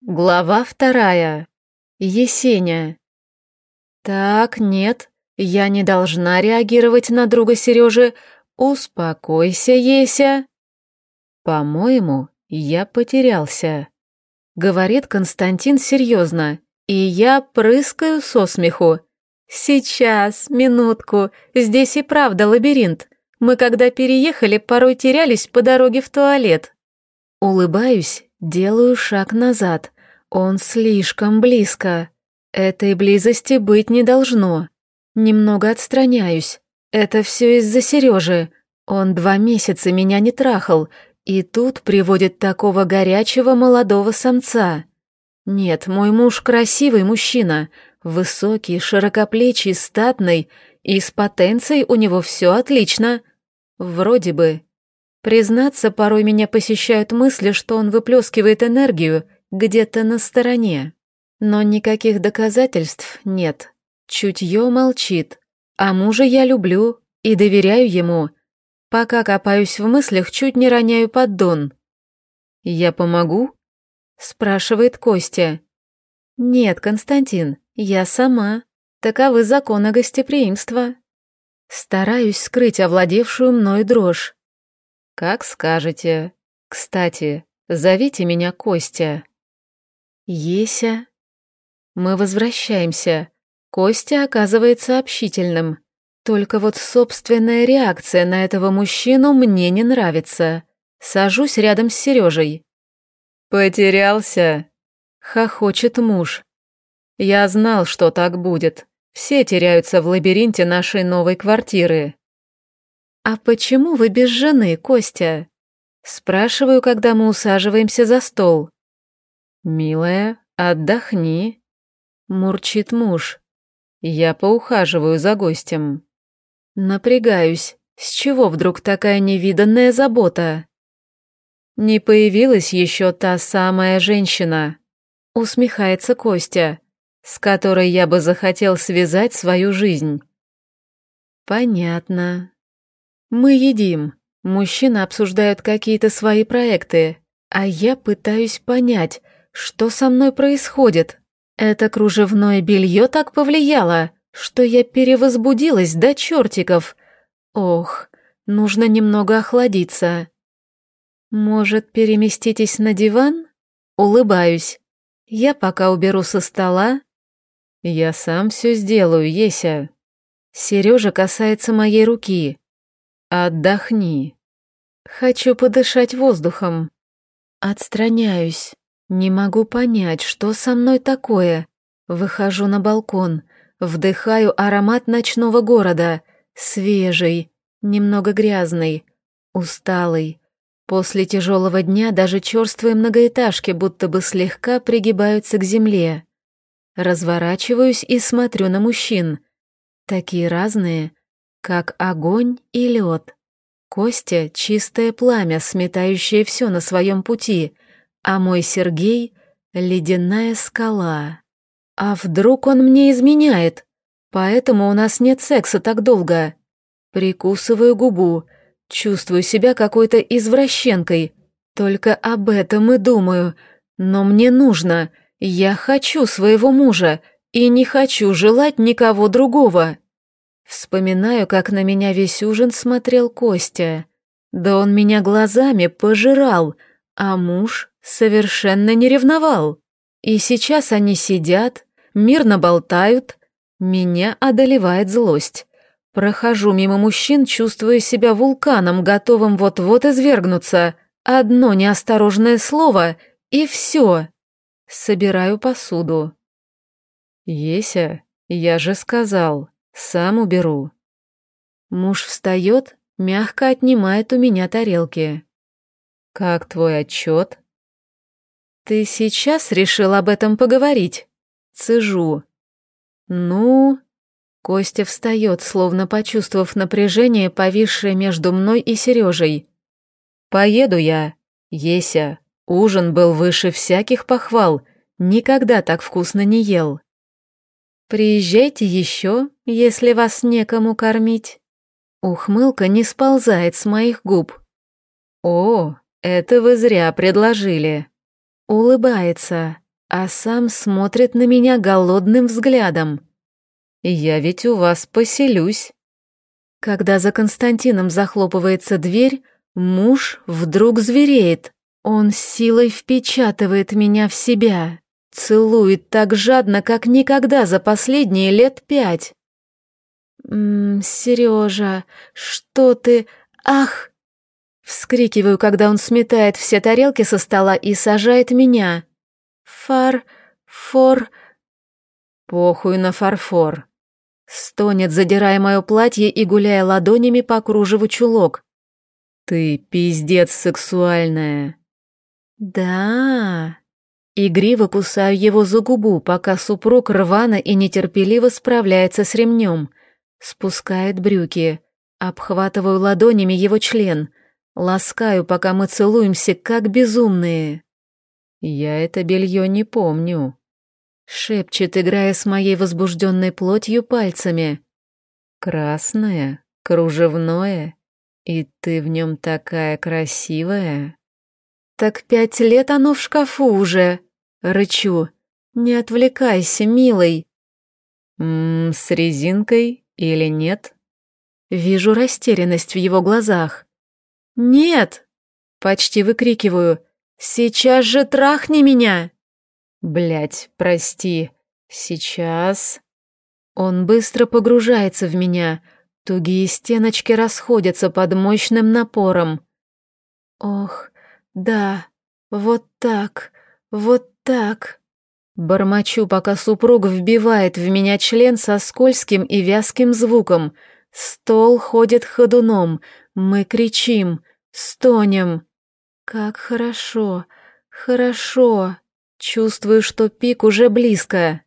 Глава вторая. Есеня. Так, нет, я не должна реагировать на друга Сережи. Успокойся, Еся. По-моему, я потерялся. Говорит Константин серьезно, и я прыскаю со смеху. Сейчас, минутку, здесь и правда лабиринт. Мы когда переехали, порой терялись по дороге в туалет. Улыбаюсь Делаю шаг назад. Он слишком близко. Этой близости быть не должно. Немного отстраняюсь. Это все из-за Сережи. Он два месяца меня не трахал, и тут приводит такого горячего молодого самца. Нет, мой муж красивый мужчина, высокий, широкоплечий, статный, и с потенцией у него все отлично. Вроде бы. Признаться, порой меня посещают мысли, что он выплескивает энергию где-то на стороне. Но никаких доказательств нет. Чутье молчит. А мужа я люблю и доверяю ему. Пока копаюсь в мыслях, чуть не роняю поддон. «Я помогу?» — спрашивает Костя. «Нет, Константин, я сама. Таковы законы гостеприимства». Стараюсь скрыть овладевшую мной дрожь. «Как скажете. Кстати, зовите меня Костя». «Еся». Мы возвращаемся. Костя оказывается общительным. Только вот собственная реакция на этого мужчину мне не нравится. Сажусь рядом с Сережей. «Потерялся?» — хохочет муж. «Я знал, что так будет. Все теряются в лабиринте нашей новой квартиры». «А почему вы без жены, Костя?» Спрашиваю, когда мы усаживаемся за стол. «Милая, отдохни», — мурчит муж. «Я поухаживаю за гостем». Напрягаюсь. С чего вдруг такая невиданная забота? Не появилась еще та самая женщина, усмехается Костя, с которой я бы захотел связать свою жизнь. Понятно. Мы едим. Мужчины обсуждают какие-то свои проекты, а я пытаюсь понять, что со мной происходит. Это кружевное белье так повлияло, что я перевозбудилась до чертиков. Ох, нужно немного охладиться. Может, переместитесь на диван? Улыбаюсь. Я пока уберу со стола. Я сам все сделаю, Еся. Сережа касается моей руки. Отдохни. Хочу подышать воздухом. Отстраняюсь. Не могу понять, что со мной такое. Выхожу на балкон, вдыхаю аромат ночного города, свежий, немного грязный, усталый. После тяжелого дня даже черствые многоэтажки будто бы слегка пригибаются к земле. Разворачиваюсь и смотрю на мужчин. Такие разные, как огонь и лед. Костя — чистое пламя, сметающее все на своем пути, а мой Сергей — ледяная скала. А вдруг он мне изменяет? Поэтому у нас нет секса так долго. Прикусываю губу, чувствую себя какой-то извращенкой. Только об этом и думаю. Но мне нужно. Я хочу своего мужа и не хочу желать никого другого. Вспоминаю, как на меня весь ужин смотрел Костя. Да он меня глазами пожирал, а муж совершенно не ревновал. И сейчас они сидят, мирно болтают. Меня одолевает злость. Прохожу мимо мужчин, чувствуя себя вулканом, готовым вот-вот извергнуться. Одно неосторожное слово — и все. Собираю посуду. «Еся, я же сказал, сам уберу. Муж встает, мягко отнимает у меня тарелки. Как твой отчет? Ты сейчас решил об этом поговорить? Цежу. Ну... Костя встает, словно почувствовав напряжение, повисшее между мной и Сережей. «Поеду я. Еся, ужин был выше всяких похвал. Никогда так вкусно не ел». «Приезжайте еще, если вас некому кормить». Ухмылка не сползает с моих губ. «О, это вы зря предложили». Улыбается. а сам смотрит на меня голодным взглядом. «Я ведь у вас поселюсь». Когда за Константином захлопывается дверь, муж вдруг звереет. Он силой впечатывает меня в себя, целует так жадно, как никогда за последние лет пять. «М -м, Сережа, что ты... Ах!» Вскрикиваю, когда он сметает все тарелки со стола и сажает меня. «Фар... фор...» «Похуй на фарфор», Стонет, задирая мое платье и гуляя ладонями по кружеву чулок. «Ты пиздец сексуальная». «Да...» Игриво кусаю его за губу, пока супруг рвано и нетерпеливо справляется с ремнем. Спускает брюки. Обхватываю ладонями его член. Ласкаю, пока мы целуемся, как безумные. Я это белье не помню. Шепчет, играя с моей возбужденной плотью пальцами. Красное, кружевное, и ты в нем такая красивая. Так пять лет оно в шкафу уже. Рычу. Не отвлекайся, милый. Ммм, с резинкой или нет? Вижу растерянность в его глазах. «Нет!» — почти выкрикиваю. «Сейчас же трахни меня!» Блять, прости. Сейчас. Он быстро погружается в меня. Тугие стеночки расходятся под мощным напором. Ох, да, вот так, вот так. Бормочу, пока супруг вбивает в меня член со скользким и вязким звуком. Стол ходит ходуном, мы кричим, стонем. Как хорошо, хорошо. Чувствую, что пик уже близко.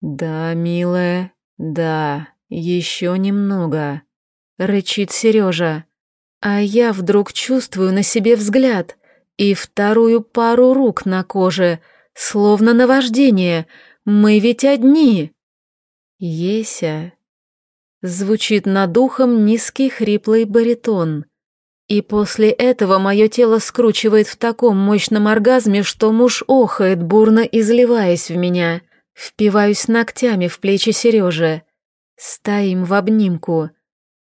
Да, милая, да, еще немного, рычит Сережа. А я вдруг чувствую на себе взгляд и вторую пару рук на коже, словно наваждение. Мы ведь одни. Еся. Звучит над ухом низкий хриплый баритон. И после этого мое тело скручивает в таком мощном оргазме, что муж охает, бурно изливаясь в меня. Впиваюсь ногтями в плечи Сережи. Стоим в обнимку.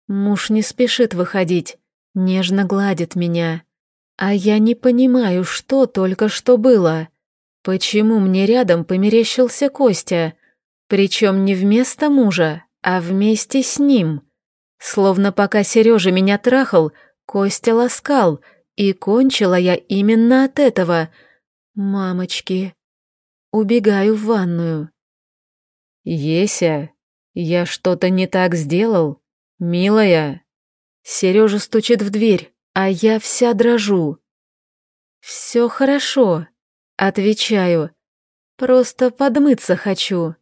Муж не спешит выходить, нежно гладит меня. А я не понимаю, что только что было. Почему мне рядом померещился Костя? Причем не вместо мужа, а вместе с ним. Словно пока Сережа меня трахал, Костя ласкал, и кончила я именно от этого. Мамочки. Убегаю в ванную. Еся, я что-то не так сделал? Милая. Сережа стучит в дверь, а я вся дрожу. Все хорошо, отвечаю. Просто подмыться хочу.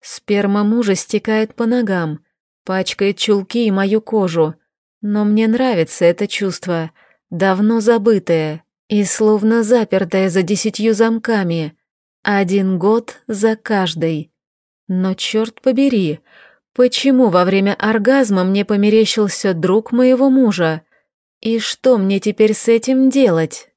Сперма мужа стекает по ногам, пачкает чулки и мою кожу. Но мне нравится это чувство, давно забытое и словно запертое за десятью замками. Один год за каждой. Но черт побери, почему во время оргазма мне померещился друг моего мужа? И что мне теперь с этим делать?